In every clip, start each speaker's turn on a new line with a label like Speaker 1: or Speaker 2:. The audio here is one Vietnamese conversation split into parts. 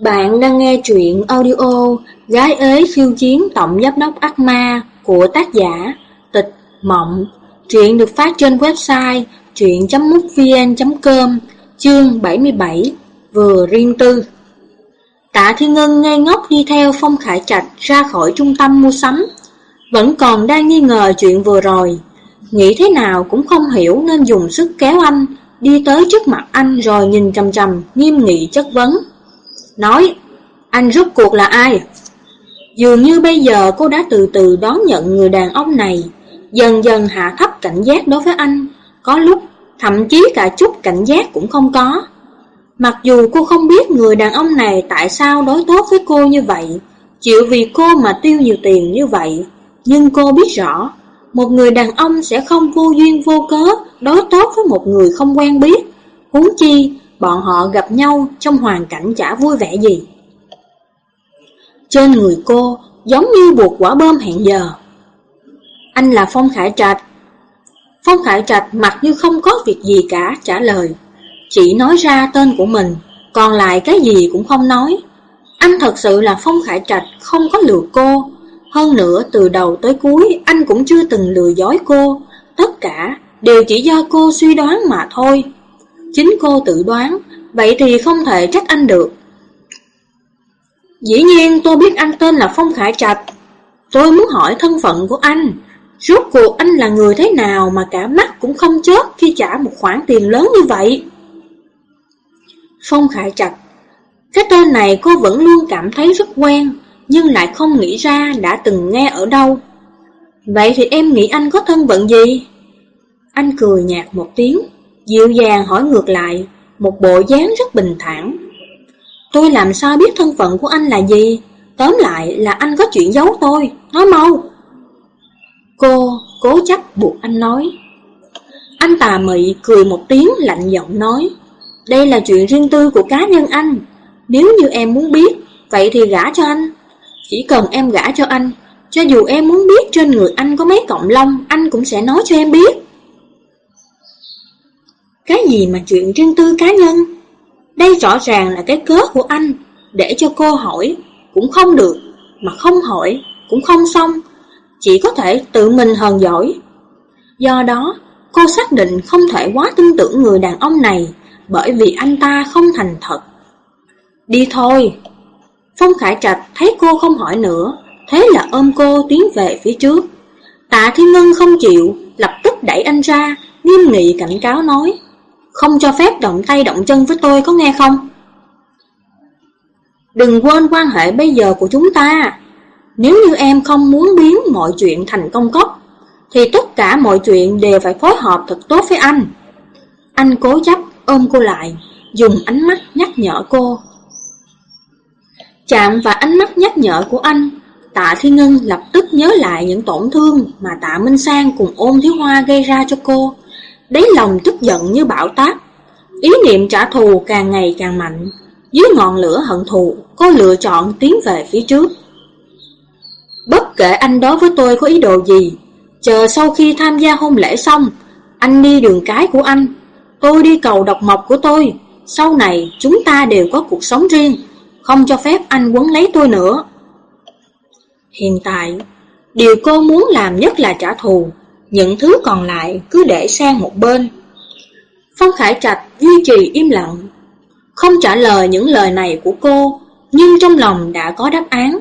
Speaker 1: Bạn đang nghe truyện audio Gái ế khiêu chiến tổng giám đốc ác ma của tác giả Tịch Mộng. Truyện được phát trên website truyện.mútvn.com chương 77 vừa riêng tư. Tạ Thiên Ngân ngây ngốc đi theo Phong Khải Trạch ra khỏi trung tâm mua sắm. Vẫn còn đang nghi ngờ chuyện vừa rồi. Nghĩ thế nào cũng không hiểu nên dùng sức kéo anh, đi tới trước mặt anh rồi nhìn chầm chầm, nghiêm nghị chất vấn. Nói, anh rút cuộc là ai? Dường như bây giờ cô đã từ từ đón nhận người đàn ông này, dần dần hạ thấp cảnh giác đối với anh, có lúc thậm chí cả chút cảnh giác cũng không có. Mặc dù cô không biết người đàn ông này tại sao đối tốt với cô như vậy, chịu vì cô mà tiêu nhiều tiền như vậy, nhưng cô biết rõ, một người đàn ông sẽ không vô duyên vô cớ đối tốt với một người không quen biết, huống chi bọn họ gặp nhau trong hoàn cảnh chả vui vẻ gì. Trên người cô giống như buộc quả bom hẹn giờ. Anh là Phong Khải Trạch. Phong Khải Trạch mặc như không có việc gì cả trả lời. Chỉ nói ra tên của mình, còn lại cái gì cũng không nói. Anh thật sự là Phong Khải Trạch không có lừa cô. Hơn nữa từ đầu tới cuối anh cũng chưa từng lừa dối cô. Tất cả đều chỉ do cô suy đoán mà thôi. Chính cô tự đoán, vậy thì không thể trách anh được. Dĩ nhiên tôi biết anh tên là Phong Khải Trạch. Tôi muốn hỏi thân phận của anh. Rốt cuộc anh là người thế nào mà cả mắt cũng không chớp khi trả một khoản tiền lớn như vậy? Phong Khải Trạch Cái tên này cô vẫn luôn cảm thấy rất quen, nhưng lại không nghĩ ra đã từng nghe ở đâu. Vậy thì em nghĩ anh có thân phận gì? Anh cười nhạt một tiếng, dịu dàng hỏi ngược lại, một bộ dáng rất bình thản. Tôi làm sao biết thân phận của anh là gì? Tóm lại là anh có chuyện giấu tôi, nói mau. Cô cố chấp buộc anh nói. Anh tà mị cười một tiếng lạnh giọng nói. Đây là chuyện riêng tư của cá nhân anh. Nếu như em muốn biết, vậy thì gả cho anh. Chỉ cần em gả cho anh, cho dù em muốn biết trên người anh có mấy cọng lông, anh cũng sẽ nói cho em biết. Cái gì mà chuyện riêng tư cá nhân? Đây rõ ràng là cái cớ của anh, để cho cô hỏi, cũng không được, mà không hỏi, cũng không xong, chỉ có thể tự mình hờn giỏi. Do đó, cô xác định không thể quá tin tưởng người đàn ông này, bởi vì anh ta không thành thật. Đi thôi! Phong Khải Trạch thấy cô không hỏi nữa, thế là ôm cô tiến về phía trước. Tạ Thiên Ngân không chịu, lập tức đẩy anh ra, nghiêm nghị cảnh cáo nói. Không cho phép động tay động chân với tôi có nghe không? Đừng quên quan hệ bây giờ của chúng ta. Nếu như em không muốn biến mọi chuyện thành công cốc, thì tất cả mọi chuyện đều phải phối hợp thật tốt với anh. Anh cố chấp ôm cô lại, dùng ánh mắt nhắc nhở cô. Chạm vào ánh mắt nhắc nhở của anh, tạ Thiên Ngân lập tức nhớ lại những tổn thương mà tạ Minh Sang cùng ôm thiếu hoa gây ra cho cô. Đáy lòng tức giận như bão táp. Ý niệm trả thù càng ngày càng mạnh. Dưới ngọn lửa hận thù, Cô lựa chọn tiến về phía trước. Bất kể anh đối với tôi có ý đồ gì, Chờ sau khi tham gia hôn lễ xong, Anh đi đường cái của anh. Tôi đi cầu độc mộc của tôi. Sau này, chúng ta đều có cuộc sống riêng. Không cho phép anh quấn lấy tôi nữa. Hiện tại, Điều cô muốn làm nhất là trả thù những thứ còn lại cứ để sang một bên. Phong Khải Trạch duy trì im lặng, không trả lời những lời này của cô, nhưng trong lòng đã có đáp án.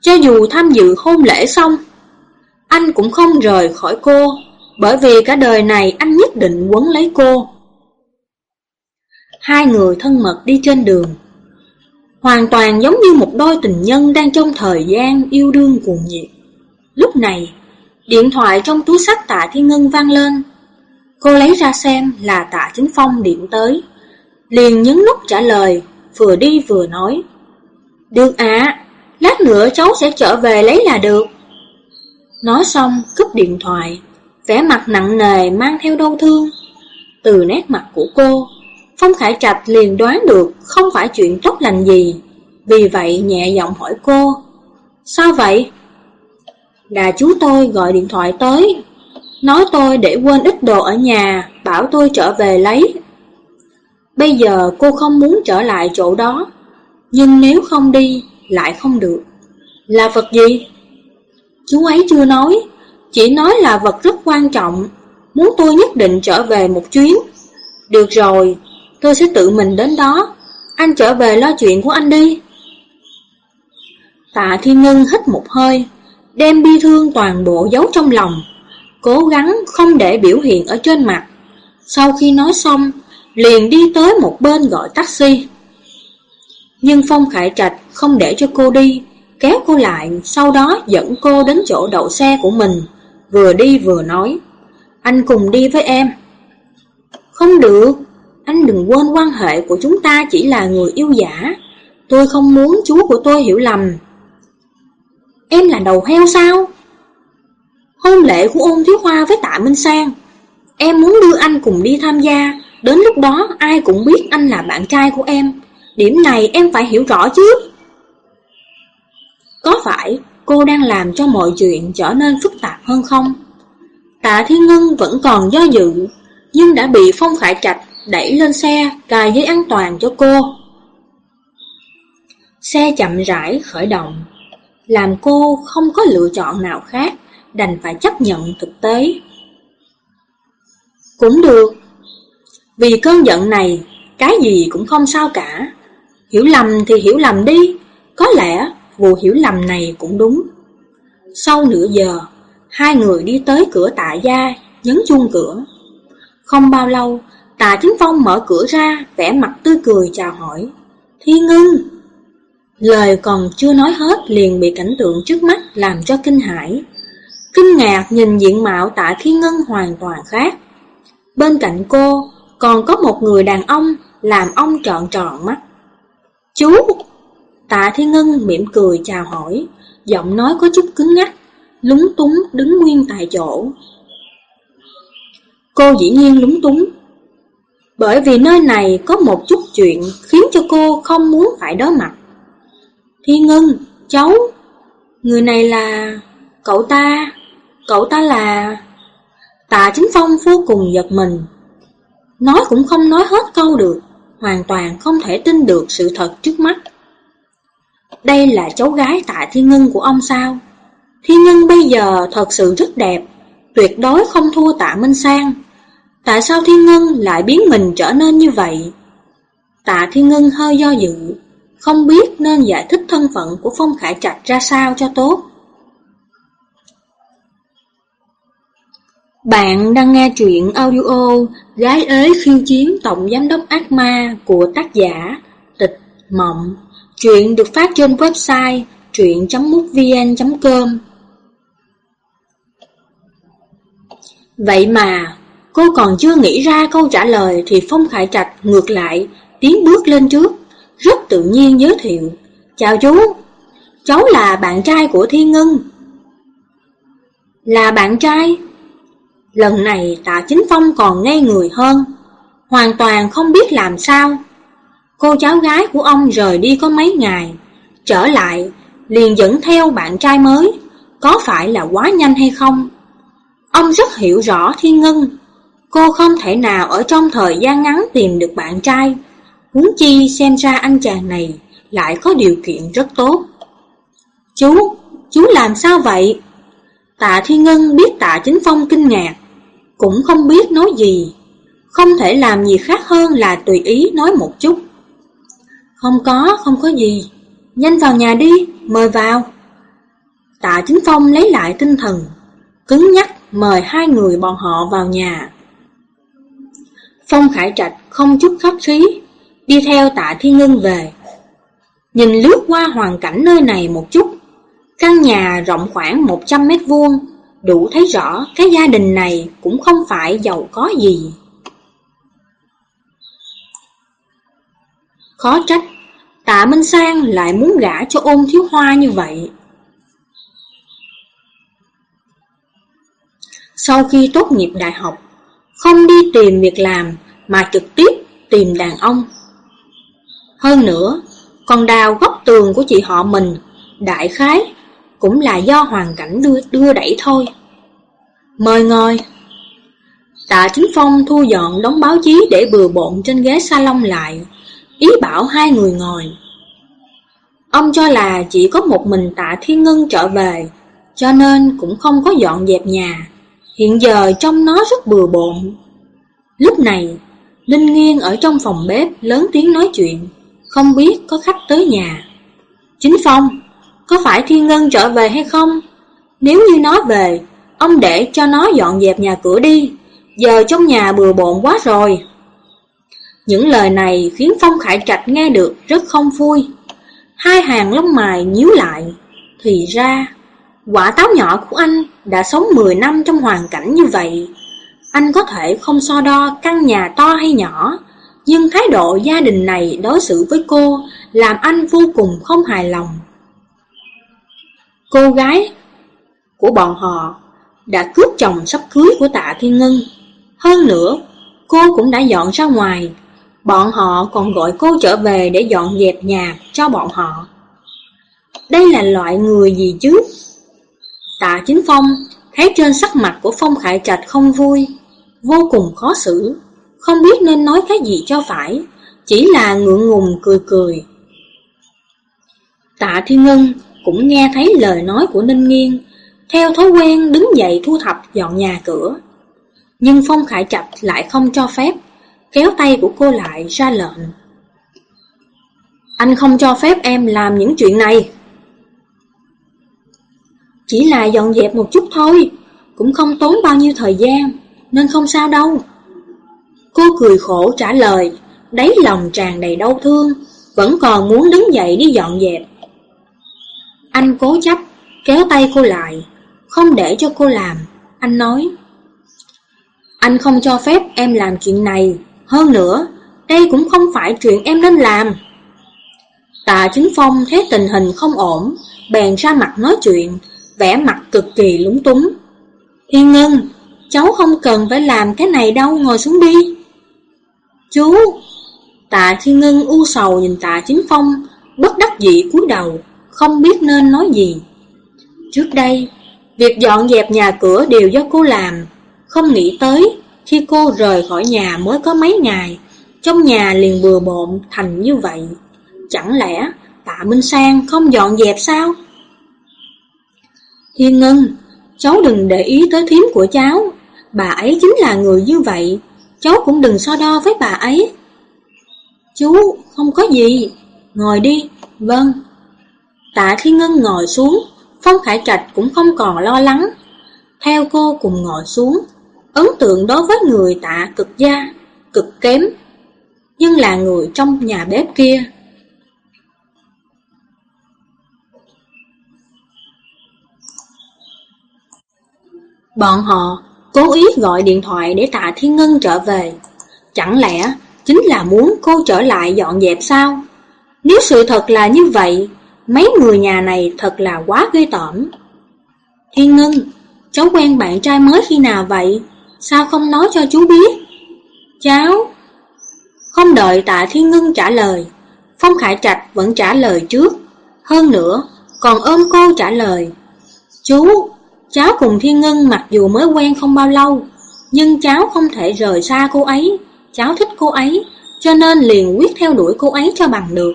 Speaker 1: Cho dù tham dự hôn lễ xong, anh cũng không rời khỏi cô, bởi vì cả đời này anh nhất định quấn lấy cô. Hai người thân mật đi trên đường, hoàn toàn giống như một đôi tình nhân đang trong thời gian yêu đương cuồng nhiệt. Lúc này, Điện thoại trong túi sách tạ Thiên Ngân vang lên. Cô lấy ra xem là tạ Chính Phong điện tới. Liền nhấn nút trả lời, vừa đi vừa nói. Được ạ, lát nữa cháu sẽ trở về lấy là được. Nói xong, cúp điện thoại, vẻ mặt nặng nề mang theo đau thương. Từ nét mặt của cô, Phong Khải Trạch liền đoán được không phải chuyện tốt lành gì. Vì vậy nhẹ giọng hỏi cô, sao vậy? Là chú tôi gọi điện thoại tới Nói tôi để quên ít đồ ở nhà Bảo tôi trở về lấy Bây giờ cô không muốn trở lại chỗ đó Nhưng nếu không đi, lại không được. Là vật gì? Chú ấy chưa nói, chỉ nói là vật rất quan trọng, muốn tôi nhất định trở về một chuyến. Được rồi, tôi sẽ tự mình đến đó, anh trở về lo chuyện của anh đi. Tạ Thiên Ngân hít một hơi, đem bi thương toàn bộ giấu trong lòng, cố gắng không để biểu hiện ở trên mặt. Sau khi nói xong, liền đi tới một bên gọi taxi. Nhưng Phong Khải Trạch không để cho cô đi, kéo cô lại, sau đó dẫn cô đến chỗ đậu xe của mình, vừa đi vừa nói, anh cùng đi với em. Không được, anh đừng quên quan hệ của chúng ta chỉ là người yêu giả, tôi không muốn chú của tôi hiểu lầm. Em là đầu heo sao? Hôn lễ của ôn thiếu hoa với tạ Minh Sang, em muốn đưa anh cùng đi tham gia, đến lúc đó ai cũng biết anh là bạn trai của em, điểm này em phải hiểu rõ chứ. Có phải cô đang làm cho mọi chuyện trở nên phức tạp hơn không? Tạ Thiên Ngân vẫn còn do dự, nhưng đã bị Phong Khải Trạch đẩy lên xe, cài dây an toàn cho cô. Xe chậm rãi khởi động, làm cô không có lựa chọn nào khác, đành phải chấp nhận thực tế. Cũng được, vì cơn giận này, cái gì cũng không sao cả. Hiểu lầm thì hiểu lầm đi, có lẽ vụ hiểu lầm này cũng đúng. Sau nửa giờ, hai người đi tới cửa tạ gia, nhấn chuông cửa. Không bao lâu, tạ chính phong mở cửa ra, vẻ mặt tươi cười chào hỏi. Thiên ngưng! Lời còn chưa nói hết liền bị cảnh tượng trước mắt làm cho kinh hãi. Kinh ngạc nhìn diện mạo tạ thiên ngân hoàn toàn khác. Bên cạnh cô còn có một người đàn ông làm ông trọn tròn mắt. Chú! Tạ Thiên Ngân mỉm cười chào hỏi, giọng nói có chút cứng ngắc, lúng túng đứng nguyên tại chỗ. Cô dĩ nhiên lúng túng, bởi vì nơi này có một chút chuyện khiến cho cô không muốn phải đối mặt. Thiên Ngân, cháu, người này là... cậu ta, cậu ta là... Tạ Chính Phong vô cùng giật mình. Nói cũng không nói hết câu được, hoàn toàn không thể tin được sự thật trước mắt. Đây là cháu gái tạ Thiên Ngân của ông sao? Thiên Ngân bây giờ thật sự rất đẹp, tuyệt đối không thua tạ Minh Sang. Tại sao Thiên Ngân lại biến mình trở nên như vậy? Tạ Thiên Ngân hơi do dự, không biết nên giải thích thân phận của Phong Khải Trạch ra sao cho tốt. Bạn đang nghe truyện audio Gái ế khiêu chiến tổng giám đốc ác ma của tác giả Tịch Mộng. Truyện được phát trên website truyện.mútvn.com Vậy mà, cô còn chưa nghĩ ra câu trả lời thì Phong Khải Trạch ngược lại, tiến bước lên trước, rất tự nhiên giới thiệu. Chào chú, cháu là bạn trai của Thiên Ngân. Là bạn trai? Lần này tạ chính phong còn ngây người hơn, hoàn toàn không biết làm sao. Cô cháu gái của ông rời đi có mấy ngày, trở lại liền dẫn theo bạn trai mới, có phải là quá nhanh hay không? Ông rất hiểu rõ Thiên Ngân, cô không thể nào ở trong thời gian ngắn tìm được bạn trai, huống chi xem ra anh chàng này lại có điều kiện rất tốt. Chú, chú làm sao vậy? Tạ Thiên Ngân biết Tạ Chính Phong kinh ngạc, cũng không biết nói gì, không thể làm gì khác hơn là tùy ý nói một chút. Không có, không có gì, nhanh vào nhà đi, mời vào. Tạ Chính Phong lấy lại tinh thần, cứng nhắc mời hai người bọn họ vào nhà. Phong Khải Trạch không chút khách khí, đi theo tạ Thiên Ngân về. Nhìn lướt qua hoàn cảnh nơi này một chút, căn nhà rộng khoảng 100 mét vuông, đủ thấy rõ cái gia đình này cũng không phải giàu có gì. Khó trách, tạ Minh Sang lại muốn gả cho ôn thiếu hoa như vậy. Sau khi tốt nghiệp đại học, không đi tìm việc làm mà trực tiếp tìm đàn ông. Hơn nữa, còn đào góc tường của chị họ mình, đại khái cũng là do hoàn cảnh đưa, đưa đẩy thôi. Mời ngồi. Tạ Chính Phong thu dọn đống báo chí để bừa bộn trên ghế salon lại, ý bảo hai người ngồi. Ông cho là chỉ có một mình tạ Thiên Ngân trở về, cho nên cũng không có dọn dẹp nhà. Hiện giờ trong nó rất bừa bộn. Lúc này, Linh Nghiên ở trong phòng bếp lớn tiếng nói chuyện, không biết có khách tới nhà. Chính Phong, có phải Thiên Ngân trở về hay không? Nếu như nó về, ông để cho nó dọn dẹp nhà cửa đi, giờ trong nhà bừa bộn quá rồi. Những lời này khiến Phong Khải Trạch nghe được rất không vui. Hai hàng lông mày nhíu lại. Thì ra, quả táo nhỏ của anh đã sống 10 năm trong hoàn cảnh như vậy. Anh có thể không so đo căn nhà to hay nhỏ, nhưng thái độ gia đình này đối xử với cô làm anh vô cùng không hài lòng. Cô gái của bọn họ đã cướp chồng sắp cưới của tạ Thiên Ngân. Hơn nữa, cô cũng đã dọn ra ngoài. Bọn họ còn gọi cô trở về để dọn dẹp nhà cho bọn họ. Đây là loại người gì chứ? Tạ Chính Phong thấy trên sắc mặt của Phong Khải Trạch không vui, vô cùng khó xử, không biết nên nói cái gì cho phải, chỉ là ngượng ngùng cười cười. Tạ Thiên Ngân cũng nghe thấy lời nói của Ninh Nghiên, theo thói quen đứng dậy thu thập dọn nhà cửa. Nhưng Phong Khải Trạch lại không cho phép, kéo tay của cô lại ra lệnh. Anh không cho phép em làm những chuyện này. Chỉ là dọn dẹp một chút thôi, cũng không tốn bao nhiêu thời gian, nên không sao đâu. Cô cười khổ trả lời, đáy lòng tràn đầy đau thương, vẫn còn muốn đứng dậy đi dọn dẹp. Anh cố chấp, kéo tay cô lại, không để cho cô làm. Anh nói, anh không cho phép em làm chuyện này, hơn nữa, đây cũng không phải chuyện em nên làm. Tạ Chính Phong thấy tình hình không ổn, bèn ra mặt nói chuyện, vẻ mặt cực kỳ lúng túng. Thiên Ngân, cháu không cần phải làm cái này đâu, ngồi xuống đi. Chú! Tạ Thiên Ngân u sầu nhìn Tạ Chính Phong, bất đắc dĩ cúi đầu, không biết nên nói gì. Trước đây, việc dọn dẹp nhà cửa đều do cô làm, không nghĩ tới khi cô rời khỏi nhà mới có mấy ngày, trong nhà liền bừa bộn thành như vậy. Chẳng lẽ Tạ Minh Sang không dọn dẹp sao? Thiên Ngân, cháu đừng để ý tới thím của cháu, bà ấy chính là người như vậy, cháu cũng đừng so đo với bà ấy. Chú, không có gì, ngồi đi, vâng. Tạ Thiên Ngân ngồi xuống, Phong Khải Trạch cũng không còn lo lắng. Theo cô cùng ngồi xuống, ấn tượng đối với người tạ cực gia, cực kém, nhưng là người trong nhà bếp kia. Bọn họ cố ý gọi điện thoại để tạ Thiên Ngân trở về. Chẳng lẽ chính là muốn cô trở lại dọn dẹp sao? Nếu sự thật là như vậy, mấy người nhà này thật là quá ghê tởm. Thiên Ngân, cháu quen bạn trai mới khi nào vậy? Sao không nói cho chú biết? Cháu... Không đợi tạ Thiên Ngân trả lời, Phong Khải Trạch vẫn trả lời trước. Hơn nữa, còn ôm cô trả lời. Chú, cháu cùng Thiên Ngân mặc dù mới quen không bao lâu, nhưng cháu không thể rời xa cô ấy. Cháu thích cô ấy, cho nên liền quyết theo đuổi cô ấy cho bằng được.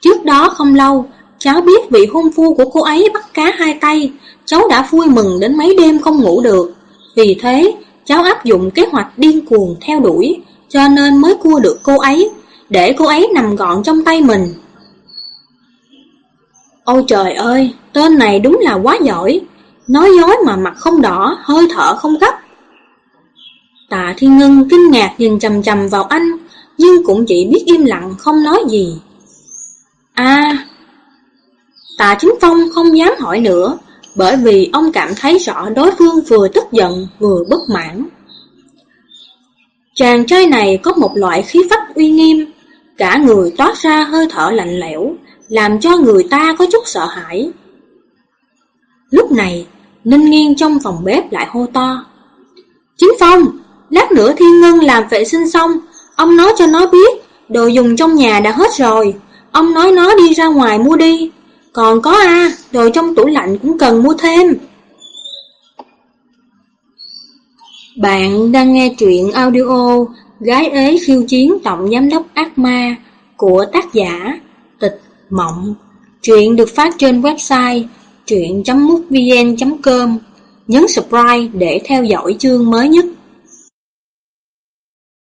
Speaker 1: Trước đó không lâu, cháu biết vị hôn phu của cô ấy bắt cá hai tay, cháu đã vui mừng đến mấy đêm không ngủ được. Vì thế, cháu áp dụng kế hoạch điên cuồng theo đuổi, cho nên mới cua được cô ấy, để cô ấy nằm gọn trong tay mình. Ôi trời ơi, tên này đúng là quá giỏi, nói dối mà mặt không đỏ, hơi thở không gấp. Tạ Thiên Ngân kinh ngạc nhìn chầm chầm vào anh, nhưng cũng chỉ biết im lặng không nói gì. À, Tạ Chính Phong không dám hỏi nữa, bởi vì ông cảm thấy rõ đối phương vừa tức giận vừa bất mãn. Chàng trai này có một loại khí phách uy nghiêm, cả người toát ra hơi thở lạnh lẽo, làm cho người ta có chút sợ hãi. Lúc này, Ninh Nghiên trong phòng bếp lại hô to. Chính Phong, lát nữa Thiên Ngân làm vệ sinh xong, ông nói cho nó biết, đồ dùng trong nhà đã hết rồi, ông nói nó đi ra ngoài mua đi. Còn có a đồ trong tủ lạnh cũng cần mua thêm. Bạn đang nghe truyện audio Gái ế khiêu chiến tổng giám đốc ác ma của tác giả Tịch Mộng. Truyện được phát trên website truyện.mútvn.com Nhấn subscribe để theo dõi chương mới nhất.